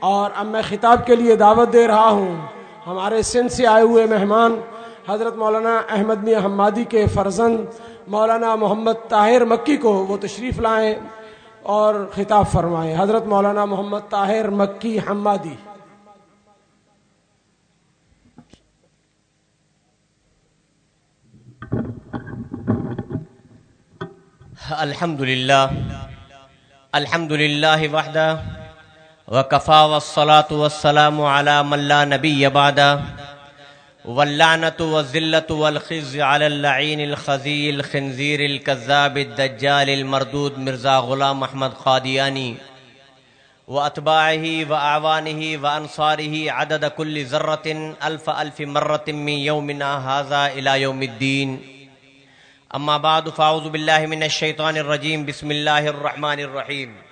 اور اب میں خطاب کے لیے دعوت دے رہا ہوں۔ ہمارے سندھ سے آئے ہوئے مہمان حضرت مولانا احمد میاں حمادی کے فرزند مولانا محمد طاہر مکی کو وہ تشریف لائیں اور خطاب فرمائیں۔ حضرت مولانا محمد طاہر مکی حمادی۔ الحمد للہ الحمد للہ وحدہ۔ وکفا والصلاة والسلام على من لا نبی بعدہ واللعنة والذلة والخزي على اللعين الخزي الخنزير الكذاب الدجال المردود مرزا غلام احمد قادیانی وأتباعه وأعوانه وأنصاره عدد كل ذرة ألف ألف مرة من يومنا هذا إلى يوم الدين. اما بعد، فاعوذ بالله من الشيطان الرجيم. بسم الله الرحمن الرحيم.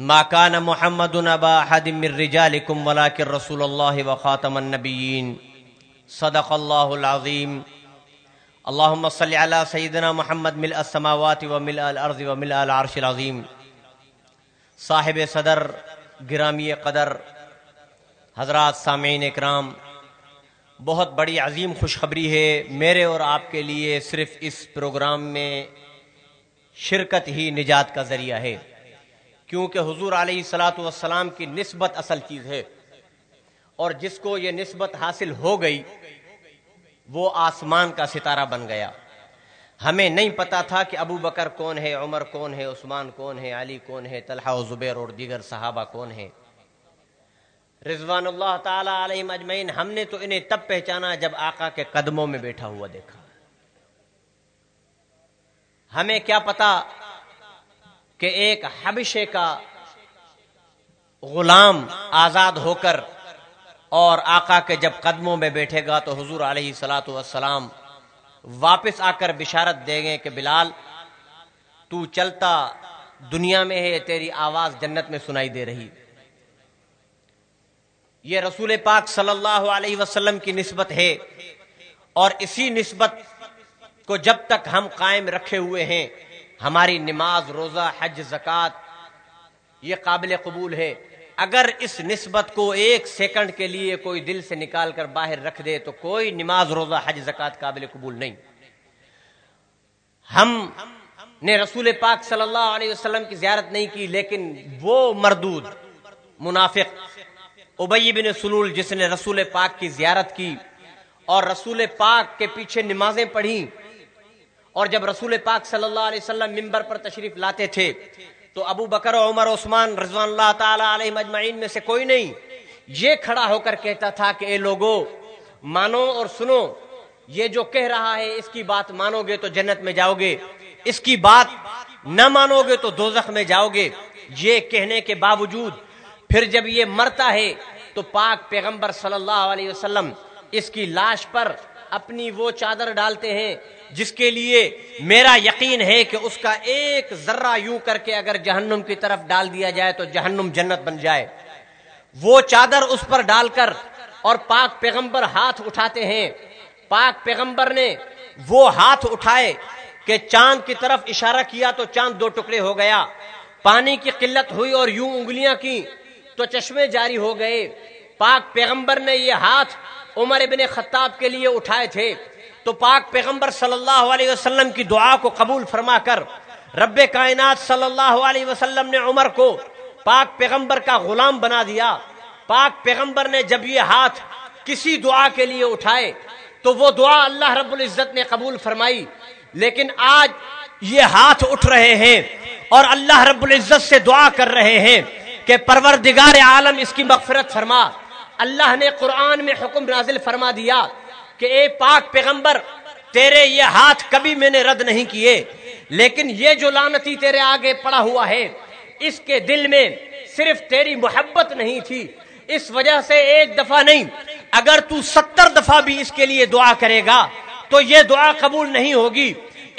ما كان محمد ابا احد من رجالكم ولكن رسول الله وخاتم النبيين. صدق الله العظيم. اللهم صل على سيدنا محمد ملء السماوات وملء الارض وملء العرش العظيم. صاحب صدر، گرامی قدر، حضرات سامعین اکرام، بہت بڑی عظیم خوشخبری ہے میرے اور آپ کے لیے صرف اس پروگرام میں شرکت ہی نجات کا ذریعہ ہے۔ کیونکہ حضور علیہ السلاۃ والسلام کی نسبت اصل چیز ہے۔ اور جس کو یہ نسبت حاصل ہو گئی، وہ آسمان کا ستارہ بن گیا۔ ہمیں نہیں پتا تھا کہ ابو بکر کون ہے، عمر کون ہے، عثمان کون ہے، علی کون ہے، طلحہ و زبیر اور دیگر صحابہ کون ہیں۔ رضوان اللہ تعالی علیہ مجمعین ہم نے تو انہیں تب پہچانا جب آقا کے قدموں میں بیٹھا ہوا دیکھا۔ ہمیں کیا پتا کہ ایک حبشے کا غلام آزاد ہو کر اور آقا کے جب قدموں میں بیٹھے گا تو حضور علیہ سلاۃ والسلام واپس آ کر بشارت دیں گے کہ بلال، تو چلتا دنیا میں ہے، تیری آواز جنت میں سنائی دے رہی۔ یہ رسول پاک صلی اللہ علیہ وسلم کی نسبت ہے اور اسی نسبت کو جب تک ہم قائم رکھے ہوئے ہیں ہماری نماز، روزہ، حج زکات یہ قابل قبول ہے۔ اگر اس نسبت کو ایک سیکنڈ کے لیے کوئی دل سے نکال کر باہر رکھ دے تو کوئی نماز، روزہ، حج زکات قابل قبول نہیں۔ ہم نے رسول پاک صلی اللہ علیہ وسلم کی زیارت نہیں کی، لیکن وہ مردود، منافق ابئی بن سلول، جس نے رسول پاک کی زیارت کی اور رسول پاک کے پیچھے نمازیں پڑھی اور جب رسول پاک صلی اللہ علیہ وسلم ممبر پر تشریف لاتے تھے، تو ابو بکر و عمر عثمان رضوان اللہ تعالی علیہ مجمعین میں سے کوئی نہیں، یہ کھڑا ہو کر کہتا تھا کہ اے لوگو، مانو اور سنو، یہ جو کہہ رہا ہے اس کی بات مانو گے تو جنت میں جاؤ گے، اس کی بات نہ مانو گے تو دوزخ میں جاؤ گے۔ یہ کہنے کے باوجود پھر جب یہ مرتا ہے تو پاک پیغمبر صلی اللہ علیہ وسلم اس کی لاش پر اپنی وہ چادر ڈالتے ہیں جس کے لیے میرا یقین ہے کہ اس کا ایک ذرہ یوں کر کے اگر جہنم کی طرف ڈال دیا جائے تو جہنم جنت بن جائے۔ وہ چادر اس پر ڈال کر اور پاک پیغمبر ہاتھ اٹھاتے ہیں۔ پاک پیغمبر نے وہ ہاتھ اٹھائے کہ چاند کی طرف اشارہ کیا تو چاند دو ٹکڑے ہو گیا۔ پانی کی قلت ہوئی اور یوں انگلیاں کی تو چشمے جاری ہو گئے۔ پاک پیغمبر نے یہ ہاتھ عمر ابن خطاب کے لیے اٹھائے تھے۔ تو پاک پیغمبر صلی اللہ علیہ وسلم کی دعا کو قبول فرما کر رب کائنات صلی اللہ علیہ وسلم نے عمر کو پاک پیغمبر کا غلام بنا دیا۔ پاک پیغمبر نے جب یہ ہاتھ کسی دعا کے لیے اٹھائے تو وہ دعا اللہ رب العزت نے قبول فرمائی۔ لیکن آج یہ ہاتھ اٹھ رہے ہیں اور اللہ رب العزت سے دعا کر رہے ہیں کہ پروردگار عالم اس کی مغفرت فرما۔ اللہ نے قرآن میں حکم نازل فرما دیا۔ کہ اے پاک پیغمبر، تیرے یہ ہاتھ کبھی میں نے رد نہیں کیے، لیکن یہ جو لانتی تیرے آگے پڑا ہوا ہے، اس کے دل میں صرف تیری محبت نہیں تھی، اس وجہ سے ایک دفعہ نہیں، اگر تو ستر دفعہ بھی اس کے لیے دعا کرے گا، تو یہ دعا قبول نہیں ہوگی۔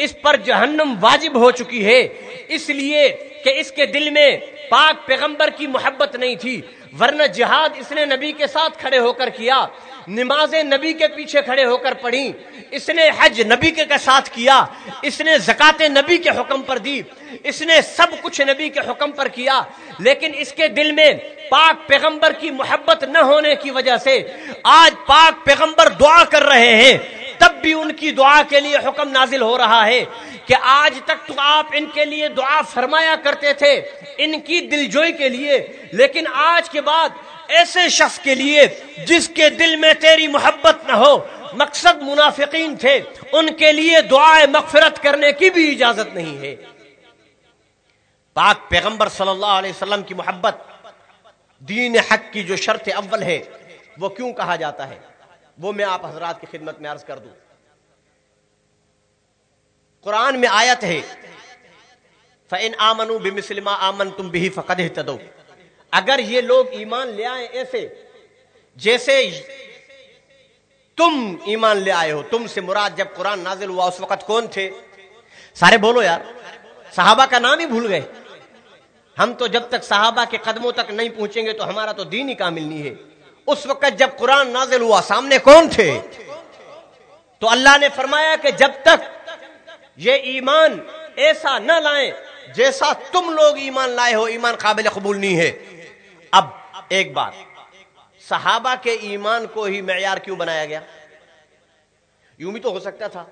اس پر جہنم واجب ہو چکی ہے۔ اس لیے کہ اس کے دل میں پاک پیغمبر کی محبت نہیں تھی، ورنہ جہاد اس نے نبی کے ساتھ کھڑے ہو کر کیا، نمازیں نبی کے پیچھے کھڑے ہو کر پڑھی، اس نے حج نبی کے ساتھ کیا، اس نے زکات نبی کے حکم پر دی، اس نے سب کچھ نبی کے حکم پر کیا۔ لیکن اس کے دل میں پاک پیغمبر کی محبت نہ ہونے کی وجہ سے آج پاک پیغمبر دعا کر رہے ہیں۔ تب بھی ان کی دعا کے لیے حکم نازل ہو رہا ہے کہ آج تک تو آپ ان کے لیے دعا فرمایا کرتے تھے، ان کی دلجوئی کے لیے، لیکن آج کے بعد ایسے شخص کے لیے جس کے دل میں تیری محبت نہ ہو، مقصد منافقین تھے، ان کے لیے دعائیں مغفرت کرنے کی بھی اجازت نہیں ہے۔ پاک پیغمبر صلی اللہ علیہ وسلم کی محبت، دین حق کی جو شرط اول ہے، وہ کیوں کہا جاتا ہے؟ وہ میں آپ حضرات کی خدمت میں عرض کر دوں۔ قرآن میں آیت ہے، فَإِنْ آمَنُوا بِمِسْلِمَا آمَنْتُمْ بِهِ فَقَدْ اهْتَدَوْا۔ اگر یہ لوگ ایمان لے آئے ایسے، جیسے تم ایمان لے آئے ہو، تم سے مراد جب قرآن نازل ہوا، اس وقت کون تھے؟ سارے بولو یار، صحابہ کا نام ہی بھول گئے۔ ہم تو جب تک صحابہ کے قدموں تک نہیں پہنچیں گے تو ہمارا تو دین ہی کامل نہیں ہے۔ اس وقت جب قرآن نازل ہوا، سامنے کون تھے؟ تو اللہ نے فرمایا کہ جب تک یہ ایمان ایسا نہ لائیں جیسا تم لوگ ایمان لائے ہو، ایمان قابل قبول نہیں ہے۔ اب ایک بات، صحابہ کے ایمان کو ہی معیار کیوں بنایا گیا؟ یوں بھی تو ہو سکتا تھا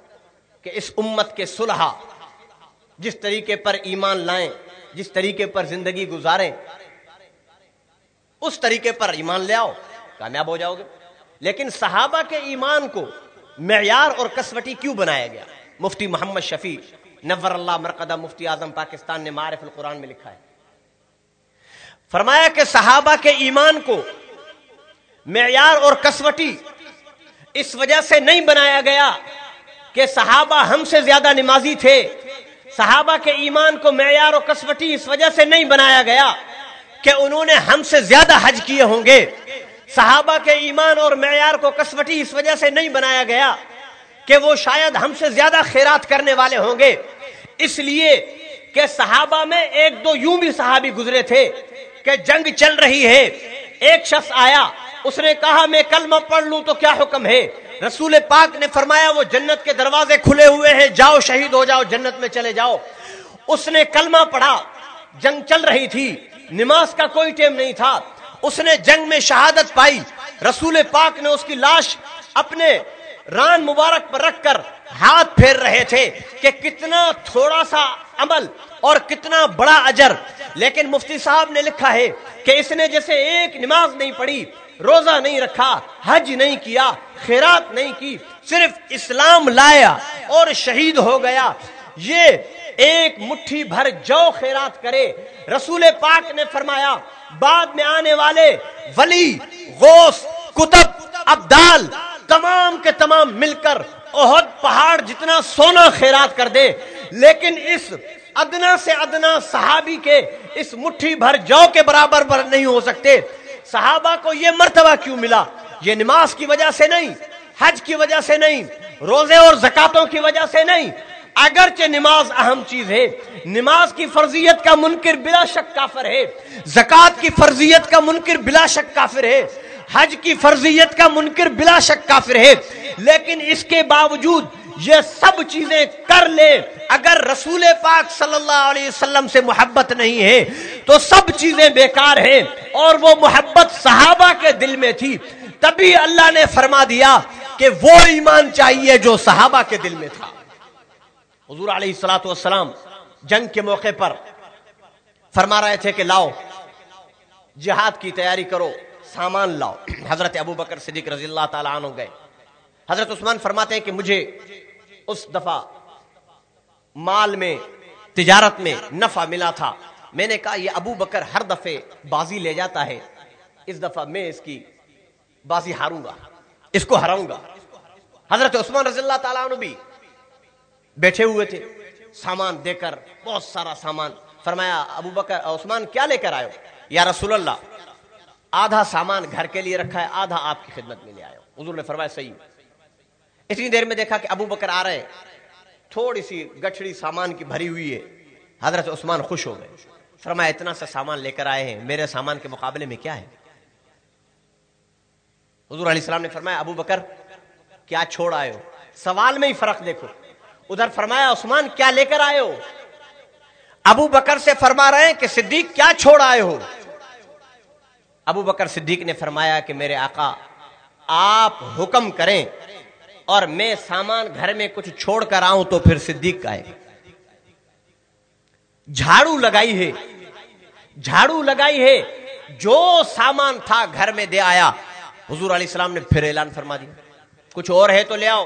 کہ اس امت کے صلحہ جس طریقے پر ایمان لائیں، جس طریقے پر زندگی گزاریں، اس طریقے پر ایمان لے آؤ۔ کامیاب ہو جاؤ گے۔ لیکن صحابہ کے ایمان کو معیار اور کسوٹی کیوں بنایا گیا؟ مفتی محمد شفیع، نور اللہ مرکدہ مفتی اعظم پاکستان نے معرف القرآن میں لکھا ہے۔ فرمایا کہ صحابہ کے ایمان کو معیار اور کسوٹی اس وجہ سے نہیں بنایا گیا کہ صحابہ ہم سے زیادہ نمازی تھے۔ صحابہ کے ایمان کو معیار اور کسوٹی اس وجہ سے نہیں بنایا گیا کہ انہوں نے ہم سے زیادہ حج کیے ہوں گے۔ صحابہ کے ایمان اور معیار کو کسوٹی اس وجہ سے نہیں بنایا گیا کہ وہ شاید ہم سے زیادہ خیرات کرنے والے ہوں گے۔ اس لیے کہ صحابہ میں ایک دو یوں بھی صحابی گزرے تھے کہ جنگ چل رہی ہے۔ ایک شخص آیا، اس نے کہا، میں کلمہ پڑھ لوں تو کیا حکم ہے؟ رسول پاک نے فرمایا، وہ جنت کے دروازے کھلے ہوئے ہیں، جاؤ شہید ہو جاؤ، جنت میں چلے جاؤ۔ اس نے کلمہ پڑھا، جنگ چل رہی تھی، نماز کا کوئی ٹیم نہیں تھا۔ اس نے جنگ میں شہادت پائی۔ رسول پاک نے اس کی لاش اپنے ران مبارک پر رکھ کر ہاتھ پھیر رہے تھے کہ کتنا تھوڑا سا عمل اور کتنا بڑا اجر۔ لیکن مفتی صاحب نے لکھا ہے کہ اس نے جیسے ایک نماز نہیں پڑھی، روزہ نہیں رکھا، حج نہیں کیا، خیرات نہیں کی، صرف اسلام لایا اور شہید ہو گیا۔ یہ ایک مٹھی بھر جو خیرات کرے۔ رسول پاک نے فرمایا، بعد میں آنے والے ولی، غوث کتب ابدال، تمام کے تمام مل کر اہد پہاڑ جتنا سونا خیرات کر دے۔ لیکن اس ادنا سے ادنا صحابی کے اس مٹھی بھر جو کے برابر بر نہیں ہو سکتے۔ صحابہ کو یہ مرتبہ کیوں ملا؟ یہ نماز کی وجہ سے نہیں، حج کی وجہ سے نہیں، روزے اور زکاتوں کی وجہ سے نہیں اگرچہ نماز اہم چیز ہے، نماز کی فرضیت کا منکر بلا شک کافر ہے زکات کی فرضیت کا منکر بلا شک کافر ہے، حج کی فرضیت کا منکر بلا شک کافر ہے، لیکن اس کے باوجود یہ سب چیزیں کر لے، اگر رسول پاک صلی اللہ علیہ وسلم سے محبت نہیں ہے، تو سب چیزیں بیکار ہیں اور وہ محبت صحابہ کے دل میں تھی۔ تبھی اللہ نے فرما دیا کہ وہ ایمان چاہیے جو صحابہ کے دل میں تھا۔ حضور علیہ السلاۃ والسلام جنگ کے موقع پر فرما رہے تھے کہ لاؤ، جہاد کی تیاری کرو، سامان لاؤ۔ حضرت ابو بکر صدیق رضی اللہ تعالیٰ عنہ گئے۔ حضرت عثمان فرماتے ہیں کہ مجھے اس دفعہ مال میں، تجارت میں نفع ملا تھا۔ میں نے کہا، یہ ابو بکر ہر دفعے بازی لے جاتا ہے۔ اس دفعہ میں اس کی بازی ہاروں گا، اس کو ہراؤں گا۔ حضرت عثمان رضی اللہ تعالیٰ عنہ بھی بیٹھے ہوئے تھے۔ سامان دے کر بہت سارا سامان۔ فرمایا، ابو بکر، عثمان، کیا لے کر آئے یا رسول اللہ، آدھا سامان گھر کے لیے رکھا ہے، آدھا آپ کی خدمت میں لے آئے حضور نے فرمایا، صحیح۔ اتنی دیر میں دیکھا کہ ابو بکر آ رہے تھوڑی سی گٹھڑی سامان کی بھری ہوئی ہے۔ حضرت عثمان خوش ہو گئے۔ فرمایا، اتنا سا سامان لے کر آئے ہیں، میرے سامان کے مقابلے میں کیا ہے؟ حضور علیہ السلام نے فرمایا، ابو بکر، کیا چھوڑ آئے ہو؟ سوال میں ہی فرق دیکھو۔ ادھر فرمایا، عثمان، کیا لے کر آئے ہو؟ ابو بکر سے فرما رہے ہیں کہ صدیق، کیا چھوڑ آئے ہو؟ ابو بکر صدیق نے فرمایا کہ میرے آقا، آپ حکم کریں اور میں سامان گھر میں کچھ چھوڑ کر آؤں تو پھر صدیق کا ہے جھاڑو لگائی ہے، جھاڑو لگائی ہے، جو سامان تھا گھر میں دے آیا۔ حضور علیہ السلام نے پھر اعلان فرما دیا۔ کچھ اور ہے تو لے آؤ۔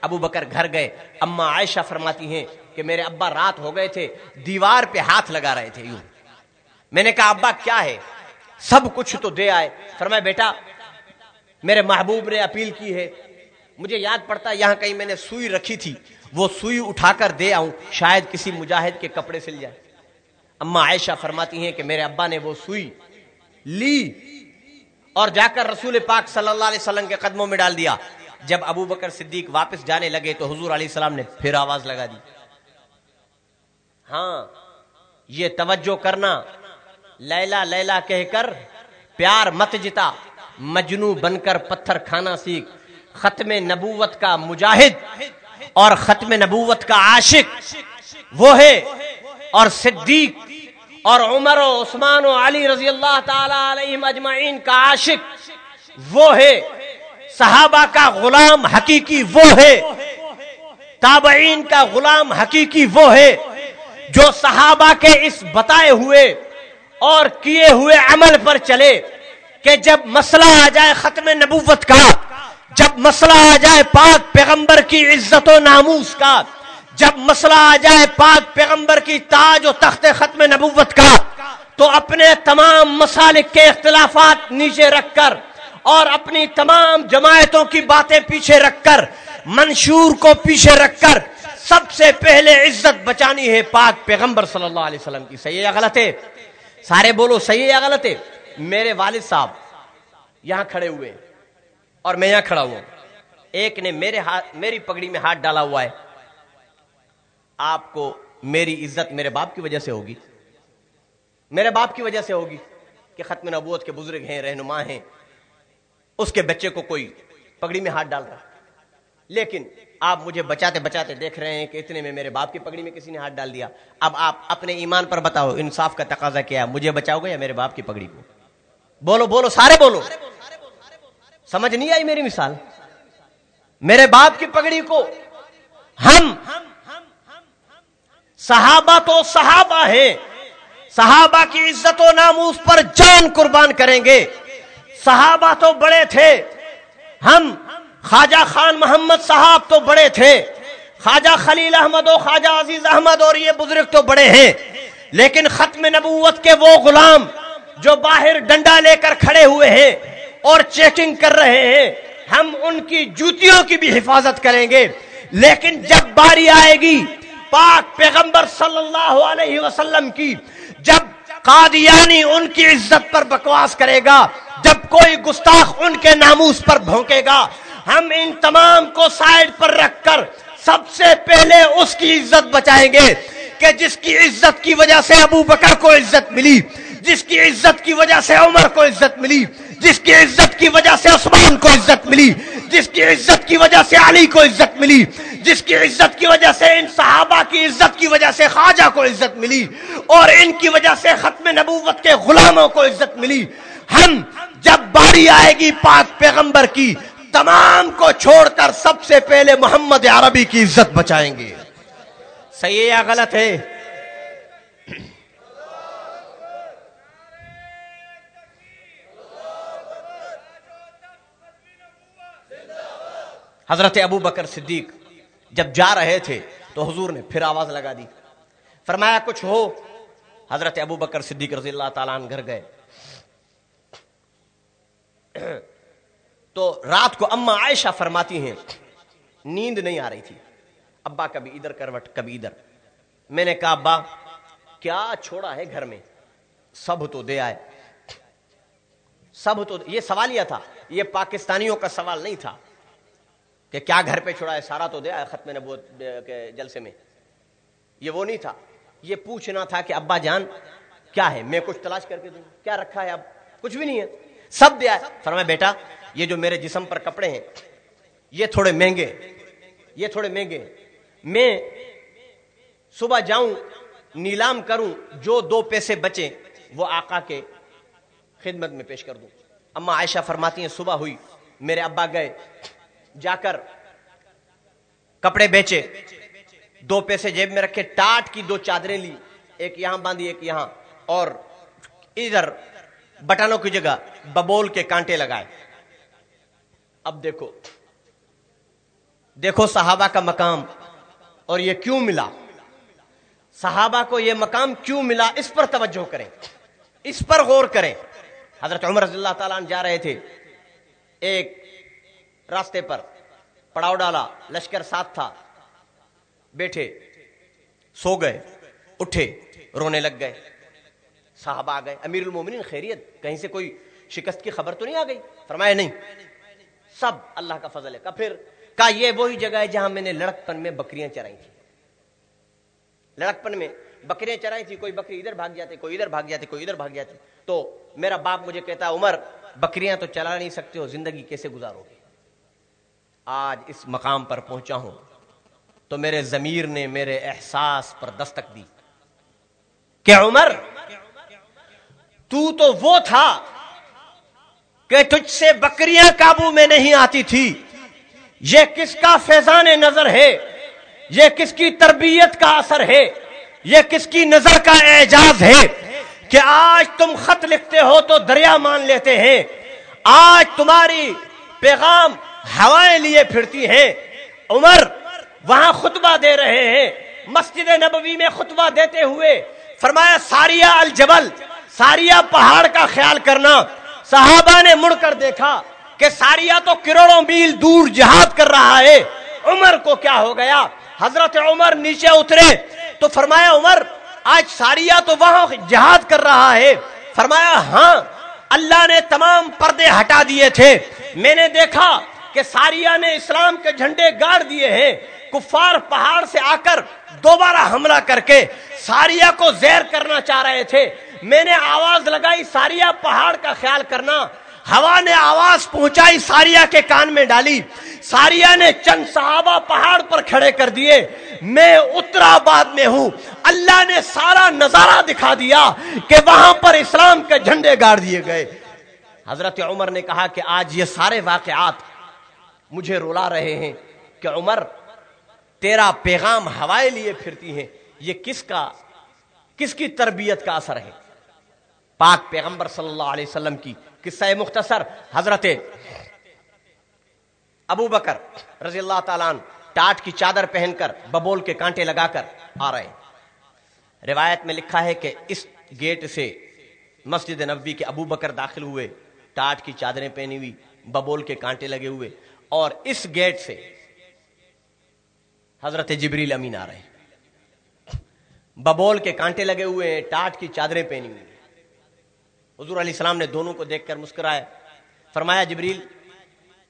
ابو بکر گھر گئے۔ اما عائشہ فرماتی ہیں کہ میرے ابا رات ہو گئے تھے، دیوار پہ ہاتھ لگا رہے تھے یوں۔ میں نے کہا، ابا کیا ہے؟ سب کچھ تو دے آئے۔ فرمایا، بیٹا، میرے محبوب نے اپیل کی ہے۔ مجھے یاد پڑتا یہاں کہیں میں نے سوئی رکھی تھی۔ وہ سوئی اٹھا کر دے آؤں، شاید کسی مجاہد کے کپڑے سل جائے۔ اما عائشہ فرماتی ہیں کہ میرے ابا نے وہ سوئی لی اور جا کر رسول پاک صلی اللہ علیہ وسلم کے قدموں میں ڈال دیا۔ جب ابو بکر صدیق واپس جانے لگے تو حضور علیہ السلام نے پھر آواز لگا دی۔ ہاں یہ توجہ کرنا، لیلا لیلا کہہ کر پیار مت جتا، مجنو بن کر پتھر کھانا سیکھ، ختم نبوت کا مجاہد اور ختم نبوت کا عاشق وہ ہے۔ اور صدیق اور عمر و عثمان و علی رضی اللہ تعالی علیہ مجمعین کا عاشق وہ ہے۔ صحابہ کا غلام حقیقی وہ ہے۔ تابعین کا غلام حقیقی وہ ہے جو صحابہ کے اس بتائے ہوئے اور کیے ہوئے عمل پر چلے کہ جب مسئلہ آ جائے ختم نبوت کا، جب مسئلہ آ جائے پاک پیغمبر کی عزت و ناموس کا، جب مسئلہ آ جائے پاک پیغمبر کی تاج و تخت ختم نبوت کا، تو اپنے تمام مسالک کے اختلافات نیچے رکھ کر اور اپنی تمام جماعتوں کی باتیں پیچھے رکھ کر، منشور کو پیچھے رکھ کر سب سے پہلے عزت بچانی ہے پاک پیغمبر صلی اللہ علیہ وسلم کی۔ صحیح یا غلط ہے؟ سارے بولو صحیح یا غلط ہے؟ میرے والد صاحب یہاں کھڑے ہوئے اور میں یہاں کھڑا ہوا ایک نے میرے ہاتھ، میری پگڑی میں ہاتھ ڈالا ہوا ہے۔ آپ کو میری عزت میرے باپ کی وجہ سے ہوگی۔ میرے باپ کی وجہ سے ہوگی کہ ختم نبوت کے بزرگ ہیں، رہنما ہیں۔ اس کے بچے کو کوئی پگڑی میں ہاتھ ڈال رہا لیکن آپ مجھے بچاتے بچاتے دیکھ رہے ہیں کہ اتنے میں میرے باپ کی پگڑی میں کسی نے ہاتھ ڈال دیا۔ اب آپ اپنے ایمان پر بتاؤ، انصاف کا تقاضا کیا مجھے بچاؤ گے یا میرے باپ کی پگڑی کو؟ بولو بولو، سارے بولو۔ سمجھ نہیں آئی میری مثال؟ میرے باپ کی پگڑی کو ہم، صحابہ تو صحابہ ہیں۔ صحابہ کی عزت و ناموس پر جان قربان کریں گے۔ صحابہ تو بڑے تھے۔ ہم خواجہ خان محمد صاحب تو بڑے تھے۔ خواجہ خلیل احمد و خواجہ عزیز احمد اور یہ بزرگ تو بڑے ہیں۔ لیکن ختم نبوت کے وہ غلام جو باہر ڈنڈا لے کر کھڑے ہوئے ہیں اور چیکنگ کر رہے ہیں، ہم ان کی جوتیوں کی بھی حفاظت کریں گے۔ لیکن جب باری آئے گی پاک پیغمبر صلی اللہ علیہ وسلم کی، جب قادیانی ان کی عزت پر بکواس کرے گا جب کوئی گستاخ ان کے ناموس پر بھونکے گا، ہم ان تمام کو سائڈ پر رکھ کر سب سے پہلے اس کی عزت بچائیں گے کہ جس کی عزت کی وجہ سے ابو بکر کو عزت ملی، جس کی عزت کی وجہ سے عمر کو عزت ملی، جس کی عزت کی وجہ سے عثمان کو عزت ملی، جس کی عزت کی وجہ سے علی کو عزت ملی، جس کی عزت کی وجہ سے ان صحابہ کی عزت کی وجہ سے خواجہ کو عزت ملی، اور ان کی وجہ سے ختم نبوت کے غلاموں کو عزت ملی۔ ہم جب باری آئے گی پاک پیغمبر کی، تمام کو چھوڑ کر سب سے پہلے محمد عربی کی عزت بچائیں گے۔ صحیح یا غلط ہے؟ حضرت ابو بکر صدیق جب جا رہے تھے تو حضور نے پھر آواز لگا دی۔ فرمایا کچھ ہو؟ حضرت ابو بکر صدیق رضی اللہ تعالیٰ عنہ گھر گئے۔ تو رات کو اما عائشہ فرماتی ہیں، نیند نہیں آ رہی تھی۔ ابا کبھی ادھر، کروٹ کبھی ادھر۔ میں نے کہا، ابا، کیا چھوڑا ہے گھر میں؟ سب تو دے آئے۔ سب تو، یہ سوال یہ تھا، یہ پاکستانیوں کا سوال نہیں تھا کہ کیا گھر پہ چھوڑا ہے، سارا تو دیا ختم نبوت، کے جلسے میں۔ یہ وہ نہیں تھا۔ یہ پوچھنا تھا کہ ابا جان، کیا ہے؟ میں کچھ تلاش کر کے دوں، کیا رکھا ہے اب؟ کچھ بھی نہیں ہے۔ سب دیا ہے فرمایا، بیٹا، یہ جو میرے جسم پر کپڑے ہیں، یہ تھوڑے مہنگے، یہ تھوڑے مہنگے۔ میں صبح جاؤں، نیلام کروں، جو دو پیسے بچے، وہ آقا کے خدمت میں پیش کر دوں۔ اما عائشہ فرماتی ہیں، صبح ہوئی، میرے ابا گئے، جا کر کپڑے بیچے، دو پیسے جیب میں رکھے، ٹاٹ کی دو چادریں لی، ایک یہاں باندھی، ایک یہاں، اور ادھر بٹنوں کی جگہ ببول کے کانٹے لگائے۔ اب دیکھو۔ دیکھو صحابہ کا مقام اور یہ کیوں ملا؟ صحابہ کو یہ مقام کیوں ملا؟ اس پر توجہ کریں۔ اس پر غور کریں۔ حضرت عمر رضی اللہ تعالیٰ جا رہے تھے۔ ایک راستے پر پڑاؤ ڈالا، لشکر ساتھ تھا۔ بیٹھے، سو گئے، اٹھے، رونے لگ گئے۔ صاحب آ گئے۔ امیر المومنین، خیریت، کہیں سے کوئی شکست کی خبر تو نہیں آ گئی؟ فرمایا، نہیں۔ سب اللہ کا فضل ہے۔ پھر، کہا، یہ وہی جگہ ہے جہاں میں نے لڑک پن میں بکریاں چرائی تھی لڑک پن میں بکریاں چرائی تھی کوئی بکری ادھر بھاگ جاتے، کوئی ادھر بھاگ جاتے، کوئی ادھر بھاگ جاتے۔ تو میرا باپ مجھے کہتا، عمر، بکریاں تو چلا نہیں سکتے ہو، زندگی کیسے گزارو گے؟ آج اس مقام پر پہنچا ہوں۔ تو میرے ضمیر نے میرے احساس پر دستک دی کہ عمر تو تو وہ تھا کہ تجھ سے بکریاں قابو میں نہیں آتی تھی۔ یہ کس کا فیضان نظر ہے؟ یہ کس کی تربیت کا اثر ہے؟ یہ کس کی نظر کا اعجاز ہے؟ کہ آج تم خط لکھتے ہو تو دریا مان لیتے ہیں۔ آج تمہاری پیغام ہوائیں لیے پھرتی ہیں۔ عمر وہاں خطبہ دے رہے ہیں۔ مسجد نبوی میں خطبہ دیتے ہوئے فرمایا ساریا الجبل ساریا پہاڑ کا خیال کرنا صحابہ نے مڑ کر دیکھا کہ ساریا تو کروڑوں میل دور جہاد کر رہا ہے۔ عمر کو کیا ہو گیا؟ حضرت عمر نیچے اترے تو فرمایا، عمر، آج ساریا تو وہاں جہاد کر رہا ہے۔ فرمایا ہاں اللہ نے تمام پردے ہٹا دیے تھے۔ میں نے دیکھا کہ ساریا نے اسلام کے جھنڈے گاڑ دیے ہیں۔ کفار پہاڑ سے آ کر دوبارہ حملہ کر کے ساریا کو زیر کرنا چاہ رہے تھے۔ میں نے آواز لگائی ساریا پہاڑ کا خیال کرنا۔ ہوا نے آواز پہنچائی ساریا کے کان میں ڈالی۔ ساریا نے چند صحابہ پہاڑ پر کھڑے کر دیے۔ میں اترا بعد میں ہوں۔ اللہ نے سارا نظارہ دکھا دیا کہ وہاں پر اسلام کے جھنڈے گاڑ دیے گئے۔ حضرت عمر نے کہا کہ آج یہ سارے واقعات مجھے رولا رہے ہیں کہ عمر، تیرا پیغام ہوائے لیے پھرتی ہیں۔ یہ کس کا، کس کی تربیت کا اثر ہے؟ پاک پیغمبر صلی اللہ علیہ وسلم کی قصہ مختصر، حضرت ابو بکر رضی اللہ تعالیٰ ٹاٹ کی چادر پہن کر ببول کے کانٹے لگا کر آ رہے روایت میں لکھا ہے کہ اس گیٹ سے مسجد نبوی کے ابو بکر داخل ہوئے، ٹاٹ کی چادریں پہنی ہوئی، ببول کے کانٹے لگے ہوئے اور اس گیٹ سے حضرت جبریل امین آ رہے ہیں۔ ببول کے کانٹے لگے ہوئے ہیں، ٹاٹ کی چادریں پہنی ہوئی۔ حضور علیہ السلام نے دونوں کو دیکھ کر مسکرائے فرمایا، جبریل،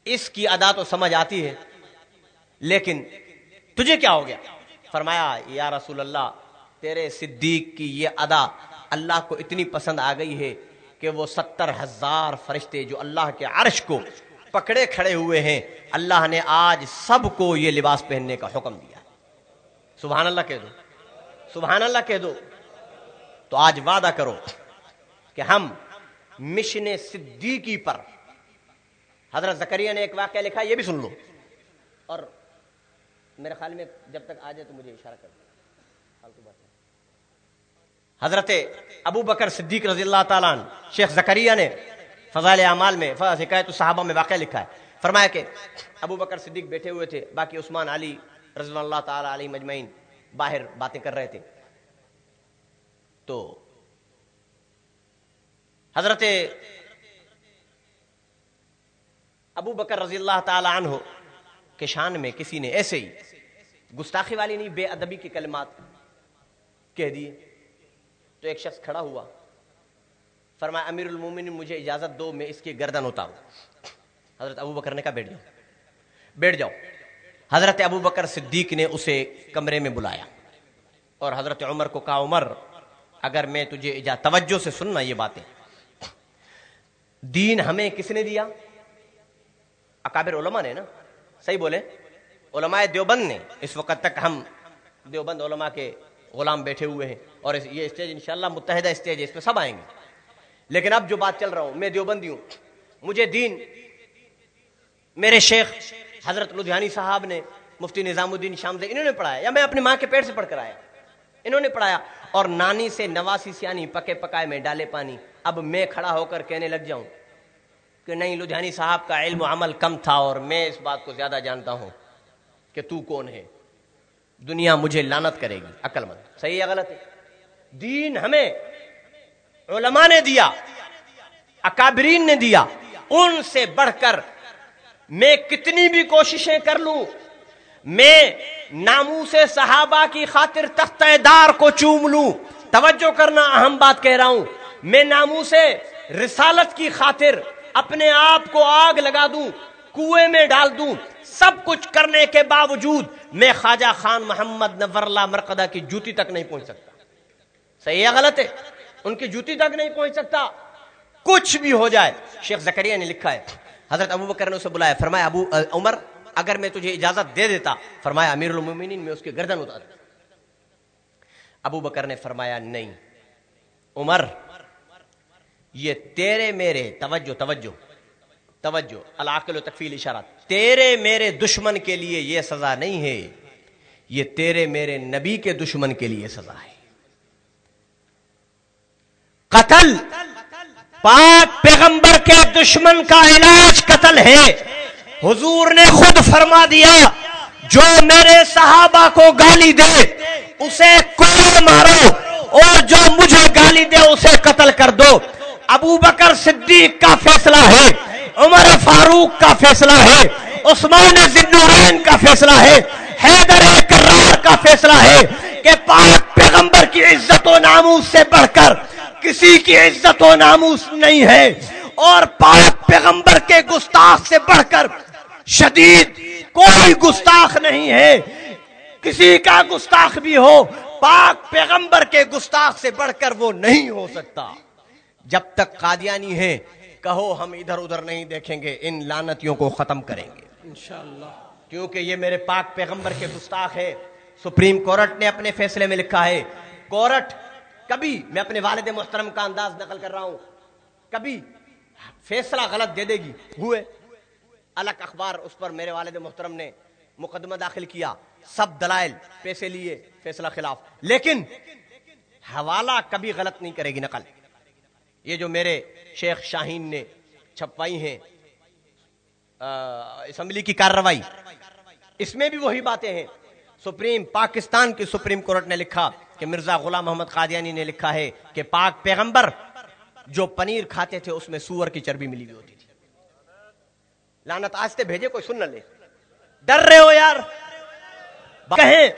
اس کی ادا تو سمجھ آتی ہے، لیکن تجھے کیا ہو گیا؟ فرمایا، یا رسول اللہ، تیرے صدیق کی یہ ادا اللہ کو اتنی پسند آ گئی ہے کہ وہ ستر ہزار فرشتے جو اللہ کے عرش کو پکڑے کھڑے ہوئے ہیں، اللہ نے آج سب کو یہ لباس پہننے کا حکم دیا۔ سبحان اللہ کہہ دو۔ سبحان اللہ کہہ دو۔ تو آج وعدہ کرو۔ کہ ہم مشن صدیقی پر حضرت زکریہ نے ایک واقعہ لکھا، یہ بھی سن لو۔ اور میرے خیال میں جب تک آ جائے تو مجھے اشارہ کر حضرت ابو بکر صدیق رضی اللہ تعالیٰ شیخ زکریہ نے فضائل اعمال میں حکایت الصحابہ میں واقعہ لکھا ہے۔ فرمایا کہ ابو بکر صدیق بیٹھے ہوئے تھے، باقی عثمان علی رضی اللہ تعالی علی مجمعین باہر باتیں کر رہے تھے۔ تو حضرت ابو بکر رضی اللہ تعالی عنہ کے شان میں کسی نے ایسے ہی گستاخی والی نہیں، بے ادبی کی کلمات کہہ دیے۔ تو ایک شخص کھڑا ہوا، فرمایا، امیر المومن مجھے اجازت دو، میں اس کی گردن اتاروں۔ حضرت ابو بکر نے کہا، بیٹھ جاؤ۔ بیٹھ جاؤ۔ حضرت ابو بکر صدیق نے اسے کمرے میں بلایا۔ اور حضرت عمر کو کہا، عمر، اگر میں تجھے توجہ سے سننا یہ باتیں۔ دین ہمیں کس نے دیا؟ اکابر علماء نے نا؟ صحیح بولے؟ علماء دیوبند نے۔ اس وقت تک ہم دیوبند علماء کے غلام بیٹھے ہوئے ہیں اور یہ اسٹیج انشاءاللہ متحدہ اسٹیج ہے، اس پہ سب آئیں گے۔ لیکن اب جو بات چل رہا ہوں، میں دیوبندی ہوں۔ مجھے دین، میرے شیخ حضرت لدھیانی صاحب نے، مفتی نظام الدین شام سے انہوں نے پڑھایا۔ یا میں اپنی ماں کے پیٹ سے پڑھ کر آیا۔ انہوں نے پڑھایا۔ اور نانی سے نواسی سیانی، پکے پکائے میں ڈالے پانی۔ اب میں کھڑا ہو کر کہنے لگ جاؤں کہ نہیں لدھیانی صاحب کا علم و عمل کم تھا اور میں اس بات کو زیادہ جانتا ہوں کہ تو کون ہے۔ دنیا مجھے لانت کرے گی، عقل مند۔ صحیح ہے غلط ہے؟ دین ہمیں علماء نے دیا، اکابرین نے دیا۔ ان سے بڑھ کر میں کتنی بھی کوششیں کر لوں، میں نامو سے صحابہ کی خاطر تخت دار کو چوم لوں۔ توجہ کرنا اہم بات کہہ رہا ہوں۔ میں نامو سے رسالت کی خاطر اپنے آپ کو آگ لگا دوں، کنویں میں ڈال دوں۔ سب کچھ کرنے کے باوجود میں خواجہ خان محمد نور اللہ مرقدہ کی جوتی تک نہیں پہنچ سکتا۔ صحیح ہے غلط ہے؟ ان کی جوتی تک نہیں پہنچ سکتا۔ کچھ بھی ہو جائے۔ شیخ زکریہ نے لکھا ہے۔ حضرت ابو بکر نے اسے بلایا۔ فرمایا، ابو عمر، اگر میں تجھے اجازت دے دیتا۔ فرمایا، امیر المومنین، میں اس کے گردن اتار ابو بکر نے فرمایا، نہیں۔ عمر یہ تیرے میرے توجہ توجہ توجہ، العقل و تکفیل اشارات۔ تیرے میرے دشمن کے لیے یہ سزا نہیں ہے، یہ تیرے میرے نبی کے دشمن کے لیے سزا ہے۔ قتل، پاک پیغمبر کے دشمن کا علاج قتل ہے۔ حضور نے خود فرما دیا، جو میرے صحابہ کو گالی دے، اسے کون مارو اور جو مجھے گالی دے، اسے قتل کر دو۔ ابو بکر صدیق کا فیصلہ ہے، عمر فاروق کا فیصلہ ہے، عثمان زنورین کا فیصلہ ہے، حیدر کرار کا فیصلہ ہے کہ پاک پیغمبر کی عزت و ناموس سے بڑھ کر کسی کی عزت و ناموس نہیں ہے اور پاک پیغمبر کے گستاخ سے بڑھ کر شدید کوئی گستاخ نہیں ہے۔ کسی کا گستاخ بھی ہو، پاک پیغمبر کے گستاخ سے بڑھ کر وہ نہیں ہو سکتا۔ جب تک قادیانی ہے کہو ہم ادھر ادھر نہیں دیکھیں گے ان لانتیوں کو ختم کریں گے۔ انشاءاللہ۔ کیونکہ یہ میرے پاک پیغمبر کے گستاخ ہے سپریم کورٹ نے اپنے فیصلے میں لکھا ہے کورٹ کبھی میں اپنے والد محترم کا انداز نقل کر رہا ہوں کبھی فیصلہ غلط دے دے گی۔ ہوئے۔ الگ اخبار اس پر میرے والد محترم نے مقدمہ داخل کیا سب دلائل پیسے لیے فیصلہ خلاف۔ لیکن حوالہ کبھی غلط نہیں کرے گی نقل۔ یہ جو میرے شیخ شاہین نے چھپوائی ہیں اسمبلی کی کارروائی، اس میں بھی وہی باتیں ہیں۔ سپریم، پاکستان کی سپریم کورٹ نے لکھا کہ مرزا غلام محمد قادیانی نے لکھا ہے کہ پاک پیغمبر جو پنیر کھاتے تھے، اس میں سور کی چربی ملی ہوئی ہوتی تھی۔ لانت آستے بھیجے، کوئی سن نہ لے۔ ڈر رہے ہو یار؟ کہیں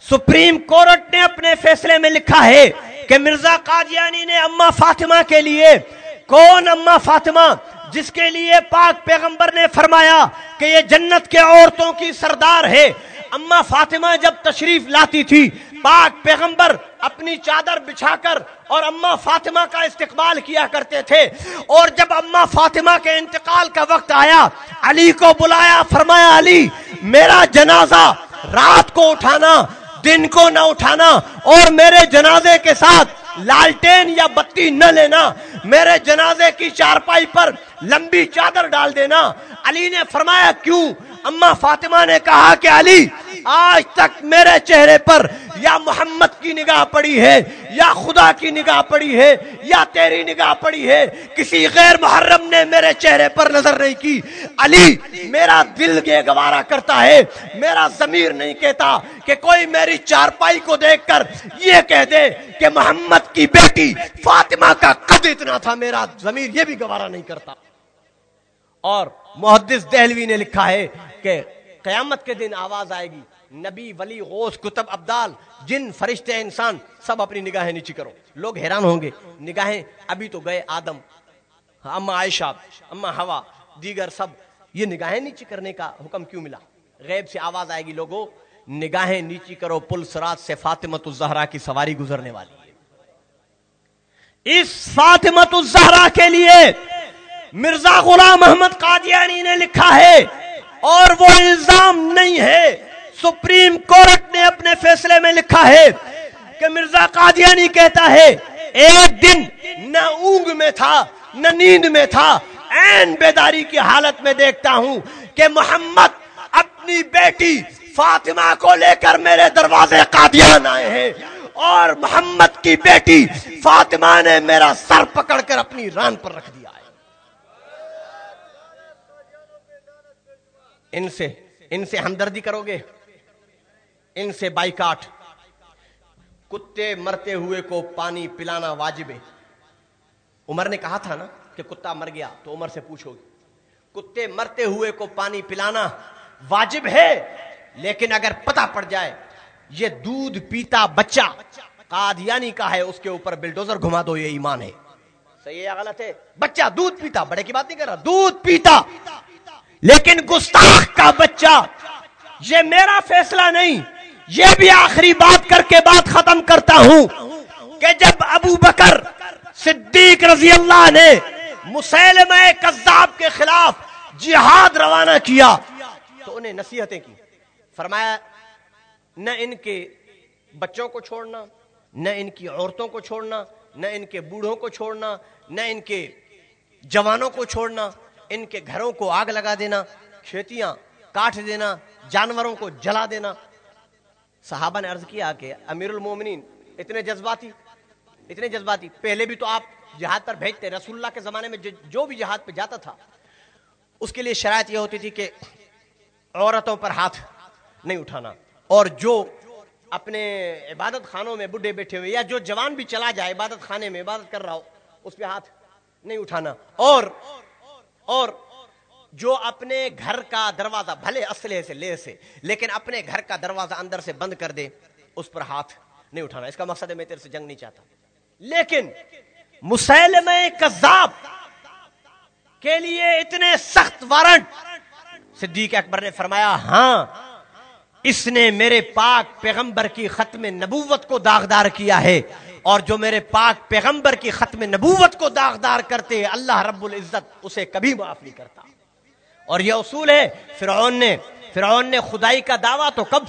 سپریم کورٹ نے اپنے فیصلے میں لکھا ہے کہ مرزا قادیانی نے اما فاطمہ کے لیے، کون اما فاطمہ؟ جس کے لیے پاک پیغمبر نے فرمایا کہ یہ جنت کے عورتوں کی سردار ہے۔ اما فاطمہ جب تشریف لاتی تھی، پاک پیغمبر اپنی چادر بچھا کر اور اما فاطمہ کا استقبال کیا کرتے تھے۔ اور جب اما فاطمہ کے انتقال کا وقت آیا، علی کو بلایا، فرمایا، علی، میرا جنازہ رات کو اٹھانا دن کو نہ اٹھانا اور میرے جنازے کے ساتھ لالٹین یا بتی نہ لینا، میرے جنازے کی چارپائی پر لمبی چادر ڈال دینا۔ علی نے فرمایا، کیوں؟ اما فاطمہ نے کہا کہ علی، آج تک میرے چہرے پر یا محمد کی نگاہ پڑی ہے، یا خدا کی نگاہ پڑی ہے، یا تیری نگاہ پڑی ہے، کسی غیر محرم نے میرے چہرے پر نظر نہیں کی۔ علی میرا دل کے گوارا کرتا ہے، میرا ضمیر نہیں کہتا کہ کوئی میری چارپائی کو دیکھ کر یہ کہہ دے کہ محمد کی بیٹی فاطمہ کا قد اتنا تھا، میرا ضمیر یہ بھی گوارا نہیں کرتا۔ اور محدث دہلوی نے لکھا ہے کہ قیامت کے دن آواز آئے گی۔ نبی ولی غوث، کتب ابدال، جن فرشتے انسان، سب اپنی نگاہیں نیچی کرو۔ لوگ حیران ہوں گے، نگاہیں ابھی تو گئے آدم، اما عائشہ، اما ہوا دیگر سب۔ یہ نگاہیں نیچی کرنے کا حکم کیوں ملا؟ غیب سے آواز آئے گی لوگوں نگاہیں نیچی کرو، پل سرات سے فاطمت الزہرا کی سواری گزرنے والی ہے۔ اس فاطمت الزہرا کے لیے مرزا غلام محمد قادیانی نے لکھا ہے اور وہ الزام نہیں ہے۔ سپریم کورٹ نے اپنے فیصلے میں لکھا ہے کہ مرزا قادیانی کہتا ہے، ایک دن نہ اونگ میں تھا، نہ نیند میں تھا این بیداری کی حالت میں دیکھتا ہوں کہ محمد اپنی بیٹی فاطمہ کو لے کر میرے دروازے قادیان آئے ہیں اور محمد کی بیٹی فاطمہ نے میرا سر پکڑ کر اپنی ران پر رکھ دیا ہے۔ ان سے ان سے ہمدردی کرو گے؟ ان سے بائیکاٹ۔ کتے مرتے ہوئے کو پانی پلانا واجب ہے۔ عمر نے کہا تھا نا کہ کتا مر گیا تو عمر سے پوچھو۔ گے کتے مرتے ہوئے کو پانی پلانا واجب ہے، لیکن اگر پتہ پڑ جائے یہ دودھ پیتا بچہ قادیانی کا ہے، اس کے اوپر بلڈوزر گھما دو، یہ ایمان ہے۔ صحیح ہے غلط ہے؟ بچہ دودھ پیتا، بڑے کی بات نہیں کر رہا، دودھ پیتا۔ لیکن گستاخ کا بچہ، یہ میرا فیصلہ نہیں۔ یہ بھی آخری بات کر کے بات ختم کرتا ہوں کہ جب ابو بکر صدیق رضی اللہ نے مسلمہ کذاب کے خلاف جہاد روانہ کیا تو انہیں نصیحتیں کی۔ فرمایا، نہ ان کے بچوں کو چھوڑنا، نہ ان کی عورتوں کو چھوڑنا، نہ ان کے بوڑھوں کو چھوڑنا، نہ ان کے جوانوں کو چھوڑنا، ان کے گھروں کو آگ لگا دینا، کھیتیاں کاٹ دینا، جانوروں کو جلا دینا صحابہ نے عرض کیا کہ امیر المومنین اتنے جذباتی اتنے جذباتی، پہلے بھی تو آپ جہاد پر بھیجتے، رسول اللہ کے زمانے میں جو بھی جہاد پہ جاتا تھا، اس کے لیے شرائط یہ ہوتی تھی کہ عورتوں پر ہاتھ نہیں اٹھانا۔ اور جو اپنے عبادت خانوں میں بڈھے بیٹھے ہوئے، یا جو جوان بھی چلا جائے عبادت خانے میں، عبادت کر رہا ہو، اس پہ ہاتھ نہیں اٹھانا۔ اور اور جو اپنے گھر کا دروازہ بھلے اسلحے سے لے سے، لیکن اپنے گھر کا دروازہ اندر سے بند کر دے، اس پر ہاتھ نہیں اٹھانا۔ اس کا مقصد ہے میں تیرے سے جنگ نہیں چاہتا۔ لیکن مسلم کذاب کے لیے اتنے سخت وارنٹ۔ صدیق اکبر نے فرمایا ہاں اس نے میرے پاک پیغمبر کی ختم نبوت کو داغدار کیا ہے۔ اور جو میرے پاک پیغمبر کی ختم نبوت کو داغدار کرتے، اللہ رب العزت اسے کبھی معاف نہیں کرتا۔ اور یہ اصول ہے، فرعون نے فرعون نے خدائی کا دعویٰ تو کب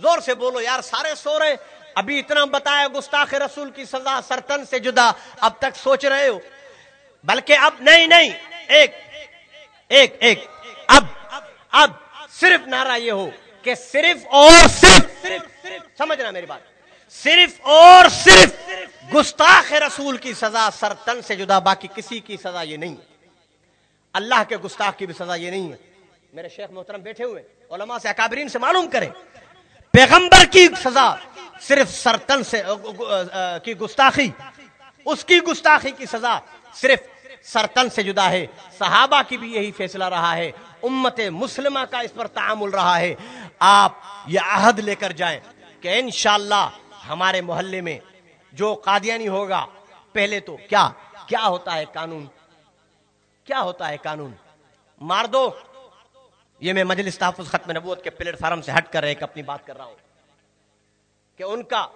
زور سے بولو یار، سارے سو رہے ابھی اتنا بتایا گستاخ رسول کی سزا سرتن سے جدا، اب تک سوچ رہے ہو۔ بلکہ اب، نہیں نہیں، ایک ایک ایک، اب اب، صرف نعرہ یہ ہو کہ صرف اور صرف صرف صرف سمجھنا میری بات۔ صرف اور صرف گستاخ رسول کی سزا سر تن سے جدا، باقی کسی کی سزا یہ نہیں اللہ کے گستاخ کی بھی سزا یہ نہیں ہے۔ میرے شیخ محترم بیٹھے ہوئے، علماء سے اکابرین سے معلوم کریں۔ پیغمبر کی سزا صرف سرتن سے کی گستاخی، اس کی گستاخی کی سزا صرف سرتن سے جدا ہے۔ صحابہ کی بھی یہی فیصلہ رہا ہے۔ امت مسلمہ کا اس پر تعامل رہا ہے۔ آپ یہ عہد لے کر جائیں کہ انشاءاللہ ہمارے محلے میں جو قادیانی ہوگا، پہلے تو کیا کیا ہوتا ہے قانون؟ کیا ہوتا ہے قانون؟ مار دو۔ یہ میں مجلس تحفظ ختم نبوت کے پلیٹ فارم سے ہٹ کر ایک اپنی بات کر رہا ہوں۔ کہ ان کا،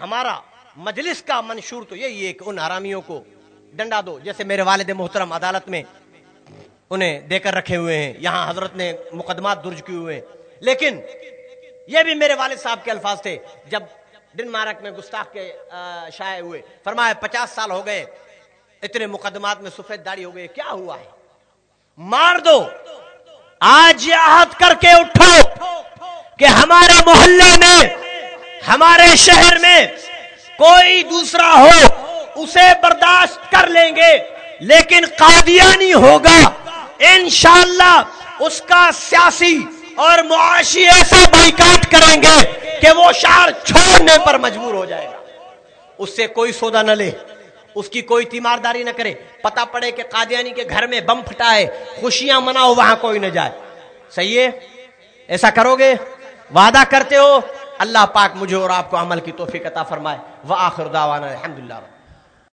ہمارا مجلس کا منشور تو یہی ہے کہ ان آرامیوں کو ڈنڈا دو۔ جیسے میرے والد محترم عدالت میں انہیں دے کر رکھے ہوئے ہیں، یہاں حضرت نے مقدمات درج کیے ہوئے لیکن یہ بھی میرے والد صاحب کے الفاظ تھے، جب دن مارک میں گستاخ کے شائع ہوئے۔ فرمایا، پچاس سال ہو گئے، اتنے مقدمات میں سفید داڑھی ہو گئے، کیا ہوا ہے؟ مار دو۔ آج یہ عہد کر کے اٹھو کہ ہمارے محلے میں، ہمارے شہر میں کوئی دوسرا ہو، اسے برداشت کر لیں گے۔ لیکن قادیانی ہوگا۔ انشاءاللہ اس کا سیاسی اور معاشی ایسا بائیکاٹ کریں گے۔ کہ وہ شہر چھوڑنے پر مجبور ہو جائے گا۔ اس سے کوئی سودا نہ لے، اس کی کوئی تیمارداری نہ کرے۔ پتا پڑے کہ قادیانی کے گھر میں بم پھٹائے خوشیاں مناؤ، وہاں کوئی نہ جائے۔ صحیح ہے؟ ایسا کرو گے؟ وعدہ کرتے ہو، اللہ پاک مجھے اور آپ کو عمل کی توفیق عطا فرمائے۔ وہ آخر الحمد للہ